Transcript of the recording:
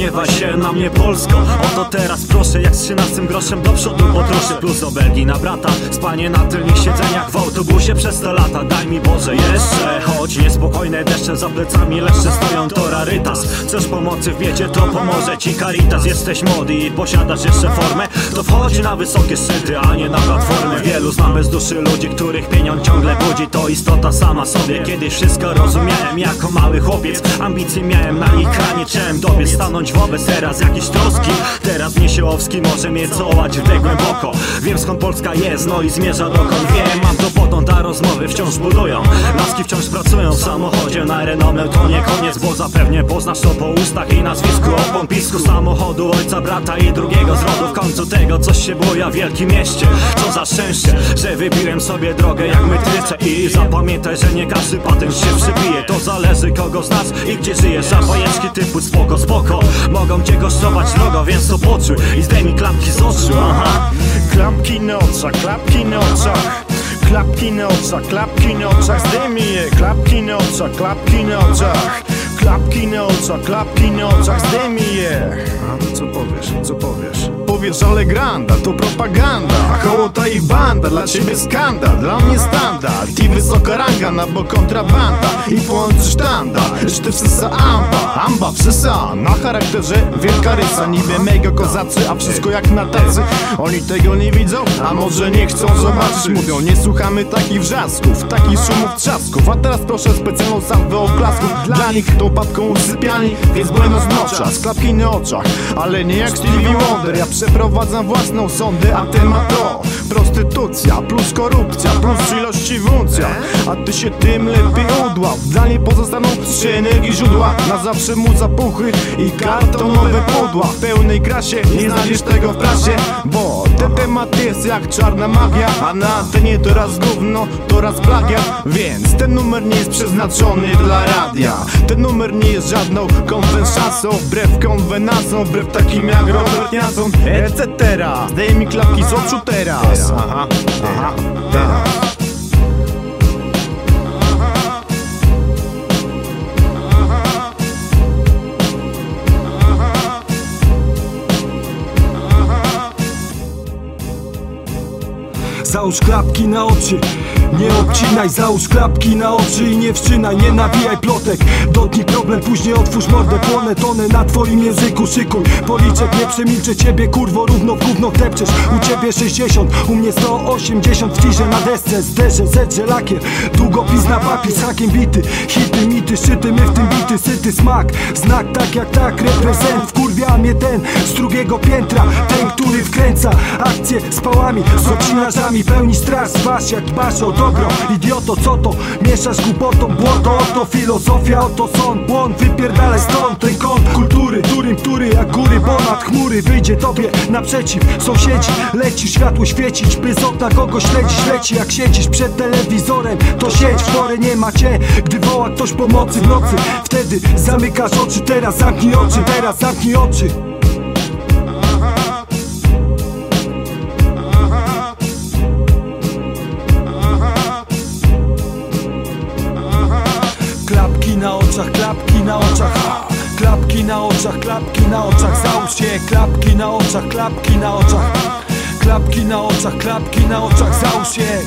gniewaj się na mnie Polsko Oto teraz proszę, jak z 13 groszem do przodu potroszę Plus do Belgii na brata, spanie na tylnych siedzeniach w autobusie przez 100 lata. Daj mi Boże jeszcze, choć niespokojne deszcze za plecami Leszcze stoją to rarytas. Chcesz pomocy w biedzie, to pomoże ci Caritas. Jesteś młody i posiadasz jeszcze formę. To wchodź na wysokie szczyty, a nie na platformę. Wielu znam bez duszy ludzi, których pieniądz ciągle budzi. To istota sama sobie, kiedyś wszystko rozumiałem jako mały chłopiec. Ambicje miałem na ich kranie, chciałem dobie stanąć wobec teraz jakieś troski. Teraz Niesiołowski może mnie cołać w głęboko Wiem skąd Polska jest, no i zmierza dokąd wiem. Mam to potąd, a rozmowy wciąż budują. Laski wciąż pracują w samochodzie na renomę To nie koniec, bo zapewnie poznasz to po ustach i nazwisku. O pompisku samochodu ojca, brata i drugiego z rodu W końcu tego coś się buja w wielkim mieście. Co za szczęście, że wybiłem sobie drogę jak metryce. I zapamiętaj, że nie każdy patent się przybije. To zależy kogo znasz i gdzie żyjesz. A bajeczki typu spoko, spoko Mogą cię kosztować drogo, więc to poczuj I zdejmij klapki z oczu, aha. Klapki na oczach, klapki na oczach. Klapki na oczach, klapki na oczach. Zdejmij je, klapki na oczach, klapki na oczach. Klapki na oczach, klapki na oczach. Zdejmij je. A co powiesz, co powiesz? Powiesz, ale granda, to propaganda. Hołota i banda, dla ciebie skandal Dla mnie standard. I wysoka ranga Na bo kontrabanda. I połączy sztanda Reszty wsysa amba, amba wsysa Na charakterze wielka rysa Niby mega kozacy, a wszystko jak na tacy Oni tego nie widzą, a może nie chcą zobaczyć. Mówią, nie słuchamy takich wrzasków Takich szumów trzasków. A teraz proszę specjalną salwę oklasków Dla nich tą papką usypiani Więc buenos noches, klapki na oczach. Ale nie jak Stevie Wonder Ja przeprowadzam własną sądę, a temat to. Prostytucja plus korupcja Plus ilości w uncjach A ty się tym lepiej udław. Dla niej pozostaną trzy energii źródła. Na zawsze mu zapuchy i kartonowe pudła. W pełnej krasie nie znajdziesz tego w prasie Bo ten temat jest jak czarna magia A na antenie to raz gówno, to raz plagiat Więc ten numer nie jest przeznaczony dla radia. Ten numer nie jest żadną konwensacją Wbrew konwenansom, wbrew takim jak Robert Jason Etc. Zdejmij klapki z oczu teraz. Aha, aha, teraz Załóż klapki na oczy. Nie obcinaj, załóż klapki na oczy i nie wszczynaj Nie nawijaj plotek, dotknij problem Później otwórz mordę, płonę tonę na twoim języku. Szykuj, policzek, nie przemilczę ciebie Kurwo, równo w gówno wdepczesz U ciebie 60, u mnie 180 W tirze na desce, zderzę, zedrze lakier Długopis na papier, z hakiem bity. Hity, mity, szczyty, my w tym bity. Syty smak, znak tak jak tak Reprezent, wkurwia mnie ten Z drugiego piętra, ten, który wkręca Akcje z pałami, z ocinarzami Pełni straż, zważ jak dbasz o dobro Idioto, co to? Mieszasz głupotą, błoto. Oto filozofia, oto sąd, błąd. Wypierdalaj stąd ten kąt kultury Którym, który jak góry ponad chmury Wyjdzie tobie naprzeciw. Sąsiedzi Leci światło świecić, by z okna kogoś śledzić. Leci jak siedzisz przed telewizorem To siedź, w nie ma cię. Gdy woła ktoś pomocy w nocy Wtedy zamykasz oczy, teraz zamknij oczy Teraz zamknij oczy oczach, klapki na oczach. Klapki na oczach, klapki na oczach. Załóż je, klapki na oczach, klapki na oczach. Klapki na oczach, klapki na oczach. Załóż je